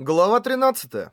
Глава 13.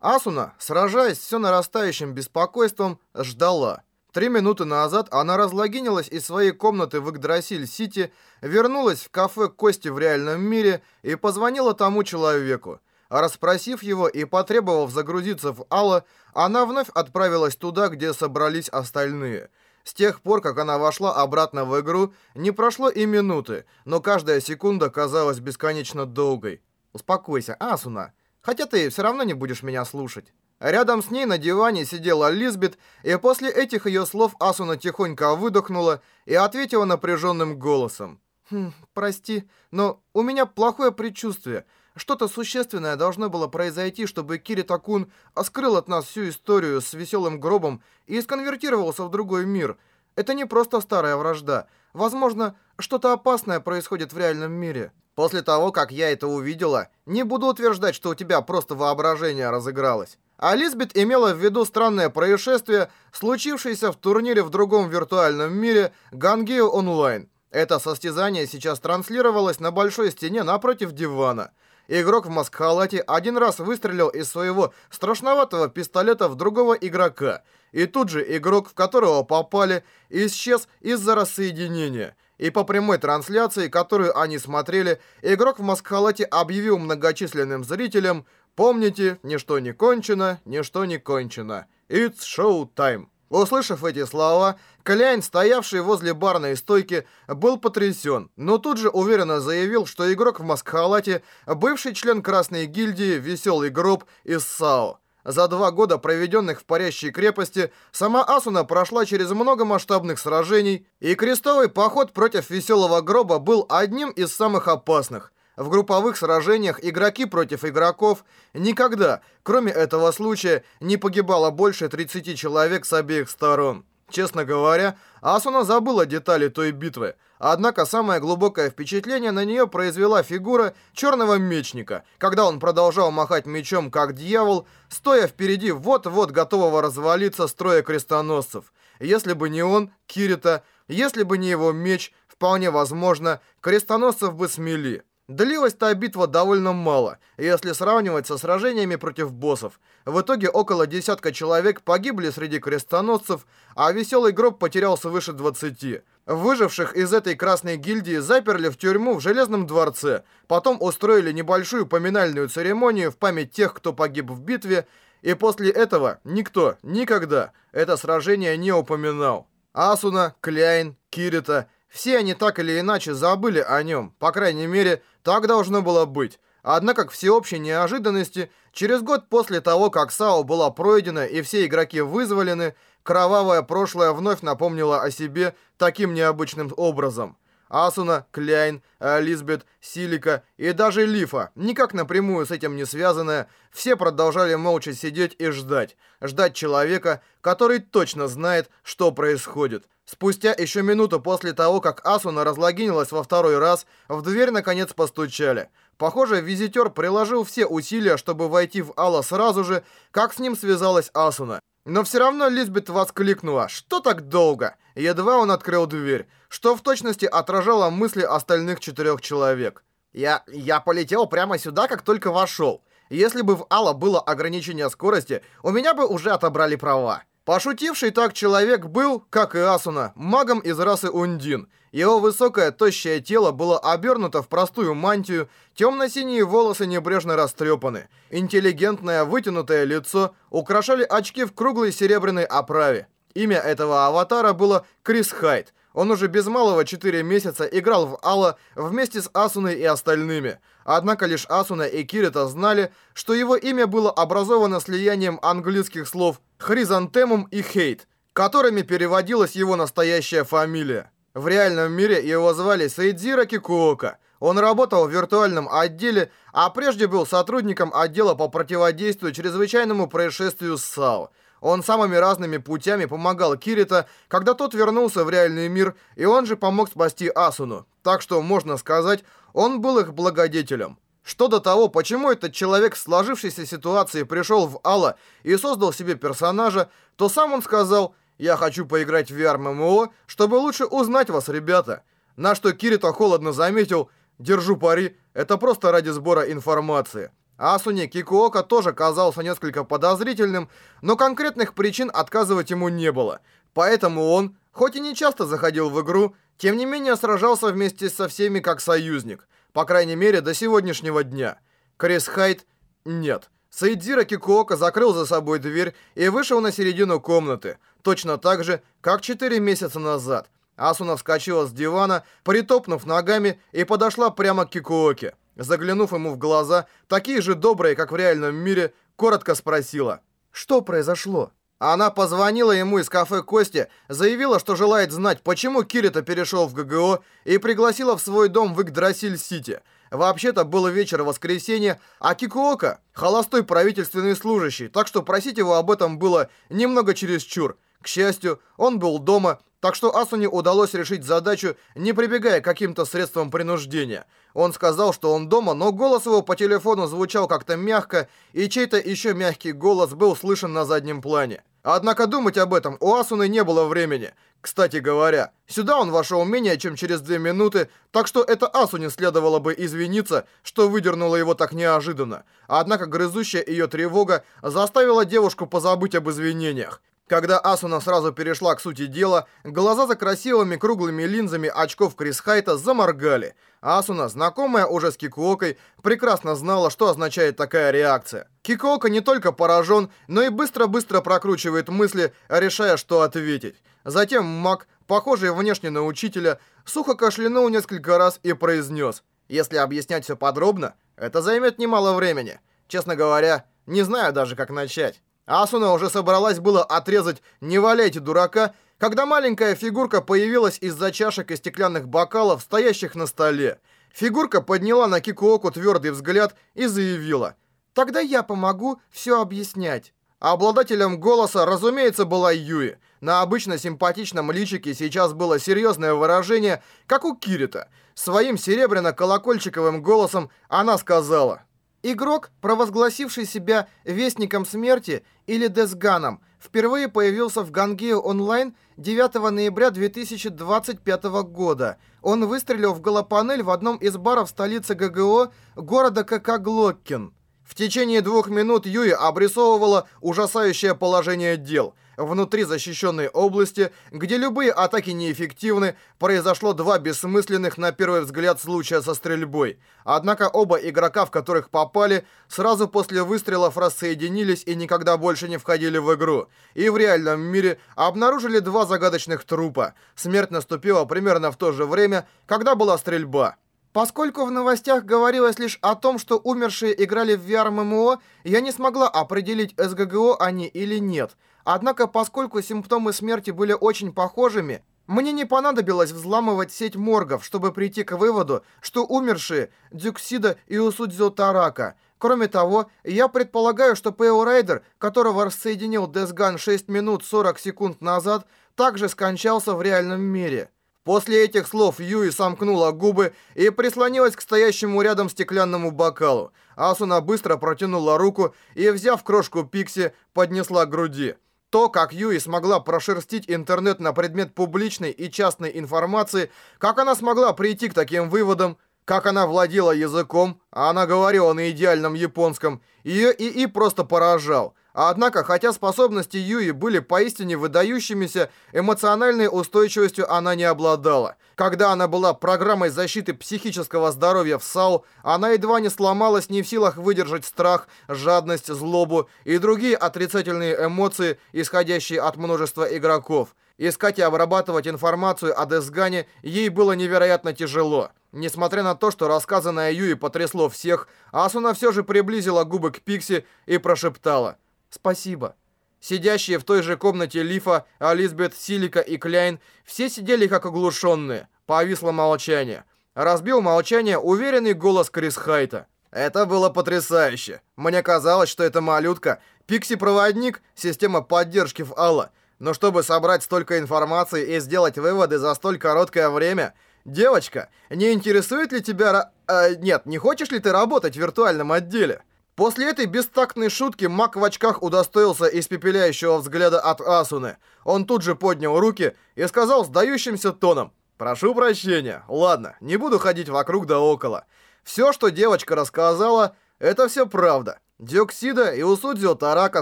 Асуна, сражаясь все нарастающим беспокойством, ждала. Три минуты назад она разлогинилась из своей комнаты в Игдрасиль-Сити, вернулась в кафе Кости в реальном мире и позвонила тому человеку. А расспросив его и потребовав загрузиться в Алла, она вновь отправилась туда, где собрались остальные. С тех пор, как она вошла обратно в игру, не прошло и минуты, но каждая секунда казалась бесконечно долгой. «Успокойся, Асуна!» Хотя ты все равно не будешь меня слушать. Рядом с ней на диване сидела Лизбет, и после этих ее слов Асуна тихонько выдохнула и ответила напряженным голосом. «Хм, прости, но у меня плохое предчувствие. Что-то существенное должно было произойти, чтобы Кирита-кун скрыл от нас всю историю с веселым гробом и сконвертировался в другой мир. Это не просто старая вражда. Возможно, что-то опасное происходит в реальном мире». После того, как я это увидела, не буду утверждать, что у тебя просто воображение разыгралось. А Лизбет имела в виду странное происшествие, случившееся в турнире в другом виртуальном мире Гангео Онлайн. Это состязание сейчас транслировалось на большой стене напротив дивана. Игрок в маскхалате один раз выстрелил из своего страшноватого пистолета в другого игрока. И тут же игрок, в которого попали, исчез из-за рассоединения и по прямой трансляции, которую они смотрели, игрок в маскхалате объявил многочисленным зрителям «Помните, ничто не кончено, ничто не кончено. It's show time». Услышав эти слова, Кляйн, стоявший возле барной стойки, был потрясен, но тут же уверенно заявил, что игрок в маскхалате – бывший член Красной гильдии «Веселый гроб» из САО. За два года, проведенных в парящей крепости, сама Асуна прошла через много масштабных сражений, и крестовый поход против Веселого Гроба был одним из самых опасных. В групповых сражениях игроки против игроков никогда, кроме этого случая, не погибало больше 30 человек с обеих сторон. Честно говоря, Асуна забыла детали той битвы, однако самое глубокое впечатление на нее произвела фигура черного мечника, когда он продолжал махать мечом как дьявол, стоя впереди вот-вот готового развалиться строя крестоносцев. Если бы не он, Кирита, если бы не его меч, вполне возможно, крестоносцев бы смели. Длилась та битва довольно мало, если сравнивать со сражениями против боссов. В итоге около десятка человек погибли среди крестоносцев, а веселый гроб потерял свыше 20. Выживших из этой красной гильдии заперли в тюрьму в Железном дворце, потом устроили небольшую поминальную церемонию в память тех, кто погиб в битве, и после этого никто никогда это сражение не упоминал. Асуна, Кляйн, Кирита – все они так или иначе забыли о нем, по крайней мере, так должно было быть. Однако, к всеобщей неожиданности, через год после того, как САО была пройдена и все игроки вызволены, кровавое прошлое вновь напомнило о себе таким необычным образом. Асуна, Кляйн, Лизбет, Силика и даже Лифа, никак напрямую с этим не связанная, все продолжали молча сидеть и ждать. Ждать человека, который точно знает, что происходит. Спустя еще минуту после того, как Асуна разлогинилась во второй раз, в дверь наконец постучали. Похоже, визитер приложил все усилия, чтобы войти в Алла сразу же, как с ним связалась Асуна. Но все равно Лизбет воскликнула «Что так долго?» Едва он открыл дверь, что в точности отражало мысли остальных четырех человек. «Я... я полетел прямо сюда, как только вошел. Если бы в Алла было ограничение скорости, у меня бы уже отобрали права». Пошутивший так человек был, как и Асуна, магом из расы Ундин. Его высокое, тощее тело было обернуто в простую мантию, темно-синие волосы небрежно растрепаны. Интеллигентное, вытянутое лицо украшали очки в круглой серебряной оправе. Имя этого аватара было Крис Хайт. Он уже без малого 4 месяца играл в Алла вместе с Асуной и остальными. Однако лишь Асуна и Кирита знали, что его имя было образовано слиянием английских слов «хризантемум» и «хейт», которыми переводилась его настоящая фамилия. В реальном мире его звали Сейдзира Кикуока. Он работал в виртуальном отделе, а прежде был сотрудником отдела по противодействию чрезвычайному происшествию САО. Он самыми разными путями помогал Кирита, когда тот вернулся в реальный мир, и он же помог спасти Асуну. Так что, можно сказать, он был их благодетелем. Что до того, почему этот человек в сложившейся ситуации пришел в Алла и создал себе персонажа, то сам он сказал «Я хочу поиграть в VR-MMO, чтобы лучше узнать вас, ребята». На что Кирита холодно заметил «Держу пари, это просто ради сбора информации». Асуни Кикуока тоже казался несколько подозрительным, но конкретных причин отказывать ему не было. Поэтому он, хоть и не часто заходил в игру, тем не менее сражался вместе со всеми как союзник. По крайней мере, до сегодняшнего дня. Крис Хайт — нет. Саидзира Кикуока закрыл за собой дверь и вышел на середину комнаты, точно так же, как 4 месяца назад. Асуна вскочила с дивана, притопнув ногами, и подошла прямо к Кикуоке. Заглянув ему в глаза, такие же добрые, как в реальном мире, коротко спросила. «Что произошло?» Она позвонила ему из кафе Кости, заявила, что желает знать, почему Кирита перешел в ГГО и пригласила в свой дом в Игдрасиль-Сити. Вообще-то было вечер воскресенья, а Кикуока – холостой правительственный служащий, так что просить его об этом было немного чересчур. К счастью, он был дома, так что Асуне удалось решить задачу, не прибегая к каким-то средствам принуждения. Он сказал, что он дома, но голос его по телефону звучал как-то мягко, и чей-то еще мягкий голос был слышен на заднем плане. Однако думать об этом у Асуны не было времени. Кстати говоря, сюда он вошел менее чем через две минуты, так что это Асуне следовало бы извиниться, что выдернуло его так неожиданно. Однако грызущая ее тревога заставила девушку позабыть об извинениях. Когда Асуна сразу перешла к сути дела, глаза за красивыми круглыми линзами очков Крис Хайта заморгали. Асуна, знакомая уже с Кикуокой, прекрасно знала, что означает такая реакция. Кикуока не только поражен, но и быстро-быстро прокручивает мысли, решая, что ответить. Затем маг, похожий внешне на учителя, сухо кашлянул несколько раз и произнес. Если объяснять все подробно, это займет немало времени. Честно говоря, не знаю даже, как начать. Асуна уже собралась было отрезать «не валяйте дурака», когда маленькая фигурка появилась из-за чашек и стеклянных бокалов, стоящих на столе. Фигурка подняла на Кикуоку твердый взгляд и заявила «Тогда я помогу все объяснять». Обладателем голоса, разумеется, была Юи. На обычно симпатичном личике сейчас было серьезное выражение, как у Кирита. Своим серебряно-колокольчиковым голосом она сказала Игрок, провозгласивший себя Вестником Смерти или Десганом, впервые появился в Гангео онлайн 9 ноября 2025 года. Он выстрелил в голопанель в одном из баров столицы ГГО города Какаглоккин. В течение двух минут Юи обрисовывала ужасающее положение дел – Внутри защищенной области, где любые атаки неэффективны, произошло два бессмысленных на первый взгляд случая со стрельбой. Однако оба игрока, в которых попали, сразу после выстрелов рассоединились и никогда больше не входили в игру. И в реальном мире обнаружили два загадочных трупа. Смерть наступила примерно в то же время, когда была стрельба. Поскольку в новостях говорилось лишь о том, что умершие играли в VR-ММО, я не смогла определить, СГГО они или нет – Однако, поскольку симптомы смерти были очень похожими, мне не понадобилось взламывать сеть моргов, чтобы прийти к выводу, что умершие Дюксида и Усудзё Тарака. Кроме того, я предполагаю, что Пэо Райдер, которого рассоединил Десган 6 минут 40 секунд назад, также скончался в реальном мире. После этих слов Юи сомкнула губы и прислонилась к стоящему рядом стеклянному бокалу. Асуна быстро протянула руку и, взяв крошку Пикси, поднесла к груди. То, как Юи смогла прошерстить интернет на предмет публичной и частной информации, как она смогла прийти к таким выводам, как она владела языком, а она говорила на идеальном японском, ее ИИ просто поражал. Однако, хотя способности Юи были поистине выдающимися, эмоциональной устойчивостью она не обладала. Когда она была программой защиты психического здоровья в САУ, она едва не сломалась не в силах выдержать страх, жадность, злобу и другие отрицательные эмоции, исходящие от множества игроков. Искать и обрабатывать информацию о Десгане ей было невероятно тяжело. Несмотря на то, что рассказанное Юи потрясло всех, Асуна все же приблизила губы к Пикси и прошептала – «Спасибо». Сидящие в той же комнате Лифа, Алисбет, Силика и Кляйн все сидели как оглушенные. Повисло молчание. Разбил молчание уверенный голос Крис Хайта. Это было потрясающе. Мне казалось, что эта малютка — пикси-проводник, система поддержки в Алла. Но чтобы собрать столько информации и сделать выводы за столь короткое время... Девочка, не интересует ли тебя... Э, нет, не хочешь ли ты работать в виртуальном отделе? После этой бестактной шутки маг в очках удостоился испепеляющего взгляда от Асуны. Он тут же поднял руки и сказал сдающимся тоном. «Прошу прощения. Ладно, не буду ходить вокруг да около. Все, что девочка рассказала, это все правда. Диоксида и Усудзио Тарака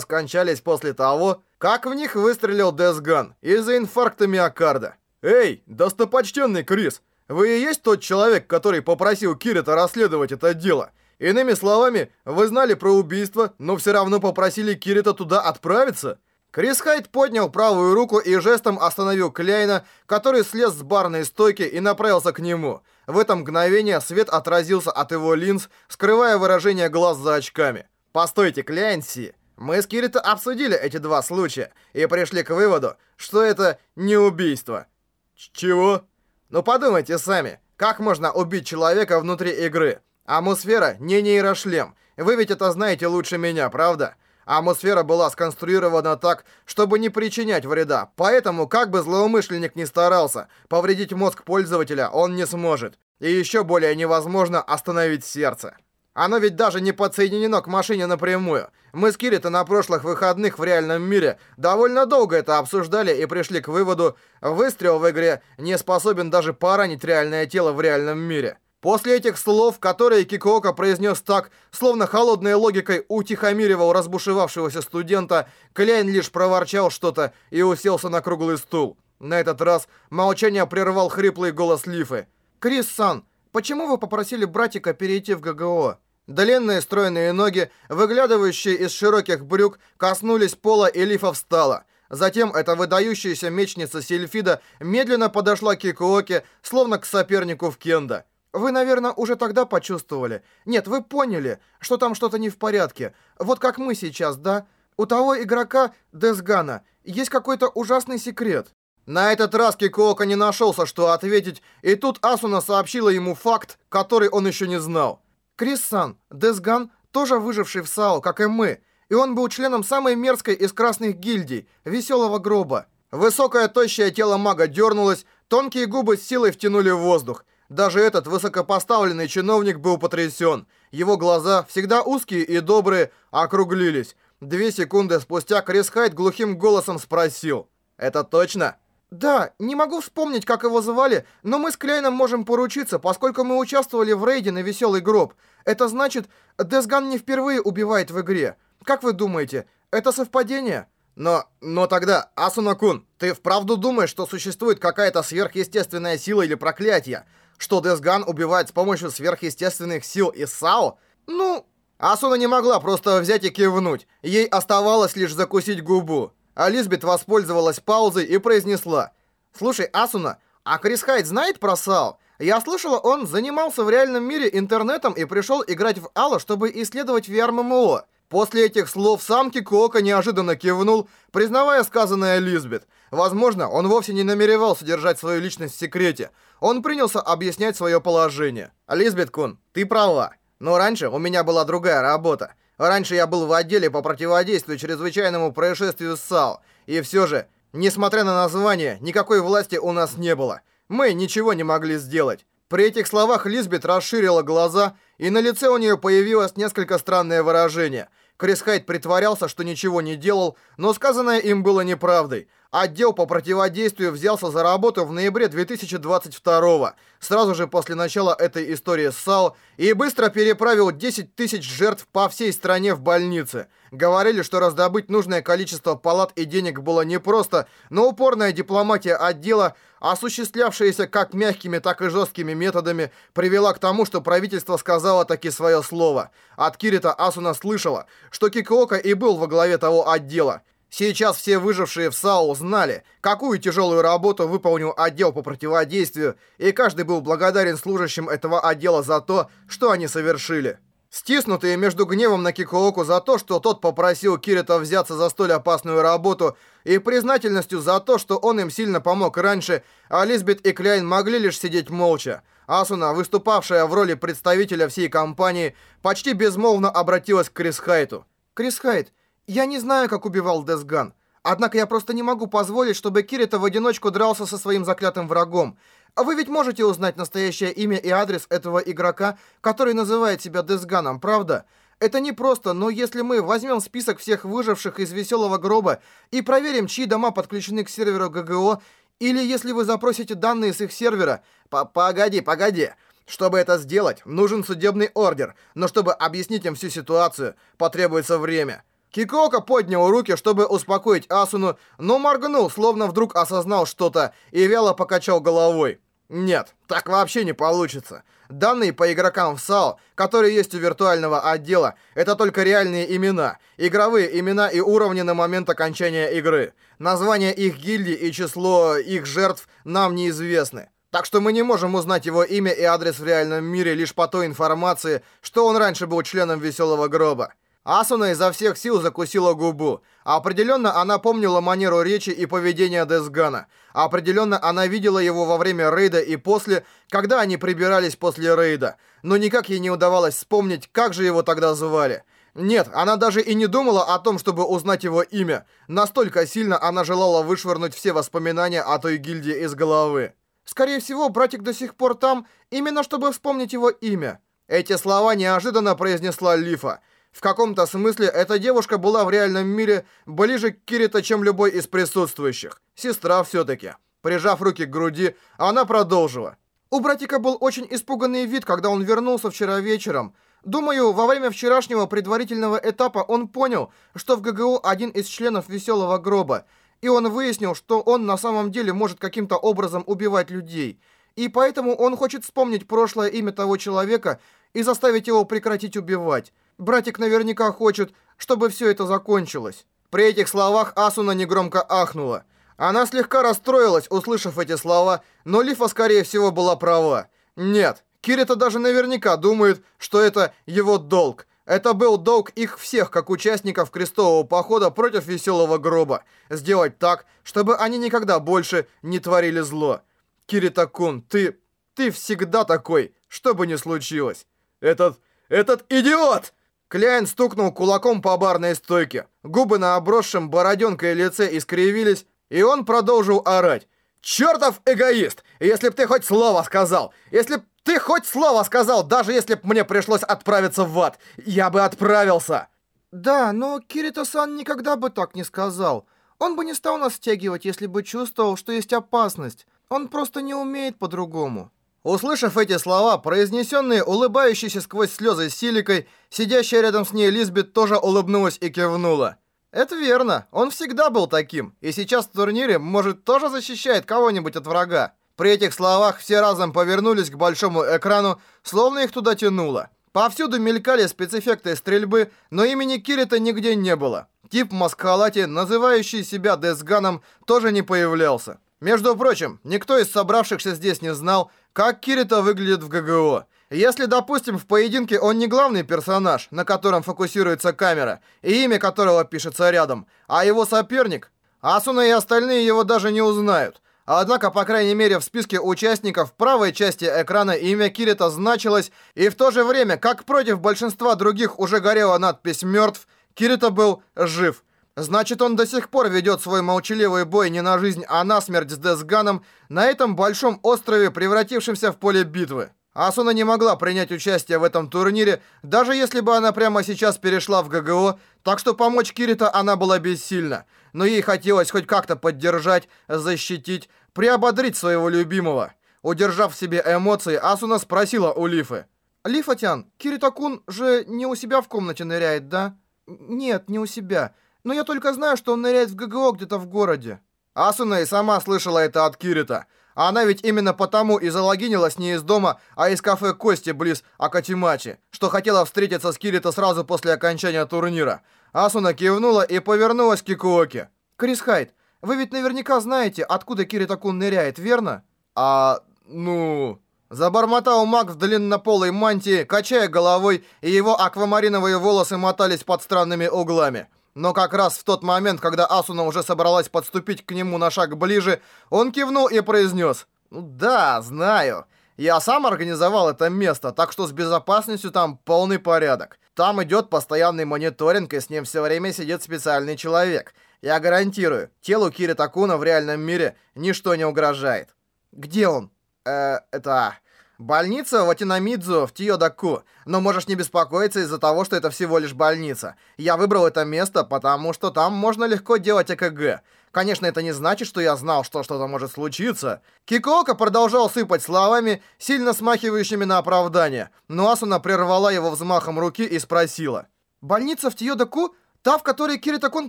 скончались после того, как в них выстрелил Десган из-за инфаркта миокарда. Эй, достопочтенный Крис, вы и есть тот человек, который попросил Кирита расследовать это дело? Иными словами, вы знали про убийство, но все равно попросили Кирита туда отправиться? Крис Хайт поднял правую руку и жестом остановил Кляйна, который слез с барной стойки и направился к нему. В это мгновение свет отразился от его линз, скрывая выражение глаз за очками. «Постойте, Кляйнси, мы с Кирита обсудили эти два случая и пришли к выводу, что это не убийство». «Чего?» «Ну подумайте сами, как можно убить человека внутри игры? Атмосфера не нейрошлем. Вы ведь это знаете лучше меня, правда?» Атмосфера была сконструирована так, чтобы не причинять вреда, поэтому, как бы злоумышленник ни старался, повредить мозг пользователя он не сможет. И еще более невозможно остановить сердце. Оно ведь даже не подсоединено к машине напрямую. Мы с Кирита на прошлых выходных в реальном мире довольно долго это обсуждали и пришли к выводу, выстрел в игре не способен даже поранить реальное тело в реальном мире. После этих слов, которые Кикоока произнес так, словно холодной логикой утихомиривал разбушевавшегося студента, Кляйн лишь проворчал что-то и уселся на круглый стул. На этот раз молчание прервал хриплый голос Лифы. «Крис-сан, почему вы попросили братика перейти в ГГО?» Длинные стройные ноги, выглядывающие из широких брюк, коснулись пола, и Лифа встала. Затем эта выдающаяся мечница Сильфида медленно подошла к Кикуоке, словно к сопернику в кендо. Вы, наверное, уже тогда почувствовали. Нет, вы поняли, что там что-то не в порядке. Вот как мы сейчас, да? У того игрока, Десгана, есть какой-то ужасный секрет. На этот раз Кикоока не нашелся, что ответить, и тут Асуна сообщила ему факт, который он еще не знал. Крис-сан, Десган тоже выживший в САО, как и мы, и он был членом самой мерзкой из красных гильдий, Веселого Гроба. Высокое тощее тело мага дернулось, тонкие губы с силой втянули в воздух. Даже этот высокопоставленный чиновник был потрясен. Его глаза, всегда узкие и добрые, округлились. Две секунды спустя Крис Хайт глухим голосом спросил. «Это точно?» «Да, не могу вспомнить, как его звали, но мы с Клейном можем поручиться, поскольку мы участвовали в рейде на Веселый Гроб. Это значит, Десган не впервые убивает в игре. Как вы думаете, это совпадение?» Но, но тогда, Асуна-кун, ты вправду думаешь, что существует какая-то сверхъестественная сила или проклятие? Что Десган убивает с помощью сверхъестественных сил из САО? Ну, Асуна не могла просто взять и кивнуть. Ей оставалось лишь закусить губу. А Лизбет воспользовалась паузой и произнесла. «Слушай, Асуна, а Крис Хайд знает про САО? Я слышала, он занимался в реальном мире интернетом и пришел играть в Алло, чтобы исследовать VR-ММО». После этих слов сам Кикуока неожиданно кивнул, признавая сказанное Лизбет. Возможно, он вовсе не намеревался держать свою личность в секрете. Он принялся объяснять свое положение. «Лизбет Кун, ты права. Но раньше у меня была другая работа. Раньше я был в отделе по противодействию чрезвычайному происшествию САО. И все же, несмотря на название, никакой власти у нас не было. Мы ничего не могли сделать. При этих словах Лизбет расширила глаза, и на лице у нее появилось несколько странное выражение. Крис Хайт притворялся, что ничего не делал, но сказанное им было неправдой. Отдел по противодействию взялся за работу в ноябре 2022 сразу же после начала этой истории с САО, и быстро переправил 10 тысяч жертв по всей стране в больницы. Говорили, что раздобыть нужное количество палат и денег было непросто, но упорная дипломатия отдела, осуществлявшаяся как мягкими, так и жесткими методами, привела к тому, что правительство сказало таки свое слово. От Кирита Асуна слышала, что Кикоока и был во главе того отдела. Сейчас все выжившие в САУ знали, какую тяжелую работу выполнил отдел по противодействию, и каждый был благодарен служащим этого отдела за то, что они совершили. Стиснутые между гневом на Кикооку за то, что тот попросил Кирита взяться за столь опасную работу, и признательностью за то, что он им сильно помог раньше, а Лизбет и Кляйн могли лишь сидеть молча. Асуна, выступавшая в роли представителя всей компании, почти безмолвно обратилась к Крис Хайту. «Крис Хайт, я не знаю, как убивал Десган. Однако я просто не могу позволить, чтобы Кирита в одиночку дрался со своим заклятым врагом. А вы ведь можете узнать настоящее имя и адрес этого игрока, который называет себя Десганом, правда? Это не просто, но если мы возьмем список всех выживших из Веселого Гроба и проверим, чьи дома подключены к серверу ГГО, или если вы запросите данные с их сервера... П Погоди, погоди. Чтобы это сделать, нужен судебный ордер, но чтобы объяснить им всю ситуацию, потребуется время. Кикока поднял руки, чтобы успокоить Асуну, но моргнул, словно вдруг осознал что-то, и вяло покачал головой. Нет, так вообще не получится. Данные по игрокам в САО, которые есть у виртуального отдела, это только реальные имена, игровые имена и уровни на момент окончания игры. Название их гильдий и число их жертв нам неизвестны. Так что мы не можем узнать его имя и адрес в реальном мире лишь по той информации, что он раньше был членом Веселого Гроба. Асуна изо всех сил закусила губу. Определенно она помнила манеру речи и поведения Десгана. Определенно она видела его во время рейда и после, когда они прибирались после рейда. Но никак ей не удавалось вспомнить, как же его тогда звали. Нет, она даже и не думала о том, чтобы узнать его имя. Настолько сильно она желала вышвырнуть все воспоминания о той гильдии из головы. Скорее всего, братик до сих пор там, именно чтобы вспомнить его имя. Эти слова неожиданно произнесла Лифа. В каком-то смысле эта девушка была в реальном мире ближе к Кирита, чем любой из присутствующих. Сестра все-таки. Прижав руки к груди, она продолжила. У братика был очень испуганный вид, когда он вернулся вчера вечером. Думаю, во время вчерашнего предварительного этапа он понял, что в ГГУ один из членов Веселого Гроба, и он выяснил, что он на самом деле может каким-то образом убивать людей. И поэтому он хочет вспомнить прошлое имя того человека и заставить его прекратить убивать. Братик наверняка хочет, чтобы все это закончилось». При этих словах Асуна негромко ахнула. Она слегка расстроилась, услышав эти слова, но Лифа, скорее всего, была права. Нет, Кирита даже наверняка думает, что это его долг. Это был долг их всех, как участников крестового похода против веселого гроба. Сделать так, чтобы они никогда больше не творили зло. Кирита-кун, ты... ты всегда такой, что бы ни случилось. Этот... этот идиот! Кляйн стукнул кулаком по барной стойке. Губы на обросшем бороденкой лице искривились, и он продолжил орать. «Чертов эгоист! Если б ты хоть слово сказал! Если б ты хоть слово сказал, даже если б мне пришлось отправиться в ад, я бы отправился!» «Да, но Кирита-сан никогда бы так не сказал. Он бы не стал нас стягивать, если бы чувствовал, что есть опасность. Он просто не умеет по-другому». Услышав эти слова, произнесенные улыбающейся сквозь слезы Силикой, сидящая рядом с ней Лизбет тоже улыбнулась и кивнула. Это верно, он всегда был таким, и сейчас в турнире, может, тоже защищает кого-нибудь от врага. При этих словах все разом повернулись к большому экрану, словно их туда тянуло. Повсюду мелькали спецэффекты стрельбы, но имени Кирита нигде не было. Тип в маскалате, называющий себя Десганом, тоже не появлялся. Между прочим, никто из собравшихся здесь не знал, как Кирита выглядит в ГГО. Если, допустим, в поединке он не главный персонаж, на котором фокусируется камера, и имя которого пишется рядом, а его соперник, Асуна и остальные его даже не узнают. Однако, по крайней мере, в списке участников правой части экрана имя Кирита значилось, и в то же время, как против большинства других уже горела надпись «Мертв», Кирита был жив. Значит, он до сих пор ведет свой молчаливый бой не на жизнь, а на смерть с Десганом на этом большом острове, превратившемся в поле битвы. Асуна не могла принять участие в этом турнире, даже если бы она прямо сейчас перешла в ГГО, так что помочь Кирита она была бессильна. Но ей хотелось хоть как-то поддержать, защитить, приободрить своего любимого. Удержав в себе эмоции, Асуна спросила у Лифы. «Лифа-тян, Кирита-кун же не у себя в комнате ныряет, да?» «Нет, не у себя. Но я только знаю, что он ныряет в ГГО где-то в городе». Асуна и сама слышала это от Кирита. Она ведь именно потому и залогинилась не из дома, а из кафе Кости близ Акатимачи, что хотела встретиться с Кирита сразу после окончания турнира. Асуна кивнула и повернулась к Кикуоке. «Крис Хайт, вы ведь наверняка знаете, откуда Кирита-кун ныряет, верно?» «А... ну...» Забормотал маг в длиннополой мантии, качая головой, и его аквамариновые волосы мотались под странными углами. Но как раз в тот момент, когда Асуна уже собралась подступить к нему на шаг ближе, он кивнул и произнес. «Ну да, знаю. Я сам организовал это место, так что с безопасностью там полный порядок. Там идет постоянный мониторинг, и с ним все время сидит специальный человек. Я гарантирую, телу Кири Такуна в реальном мире ничто не угрожает». «Где он?» «Э, это... Больница в Атинамидзу в Тиодаку. Но можешь не беспокоиться из-за того, что это всего лишь больница. Я выбрал это место, потому что там можно легко делать ЭКГ. Конечно, это не значит, что я знал, что что-то может случиться. Кикоока продолжал сыпать словами, сильно смахивающими на оправдание. Но Асуна прервала его взмахом руки и спросила. «Больница в Тиодаку? Та, в которой Киритакун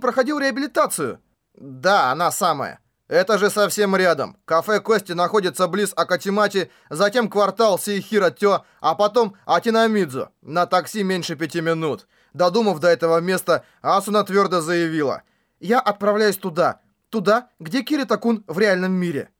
проходил реабилитацию?» «Да, она самая». Это же совсем рядом. Кафе Кости находится близ Акатимати, затем квартал Сейхира-Тё, а потом Атинамидзу. На такси меньше пяти минут. Додумав до этого места, Асуна твердо заявила. «Я отправляюсь туда. Туда, где Кирита-кун в реальном мире».